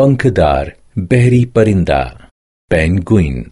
पंखदार बहरी परिंदा पेंगुइन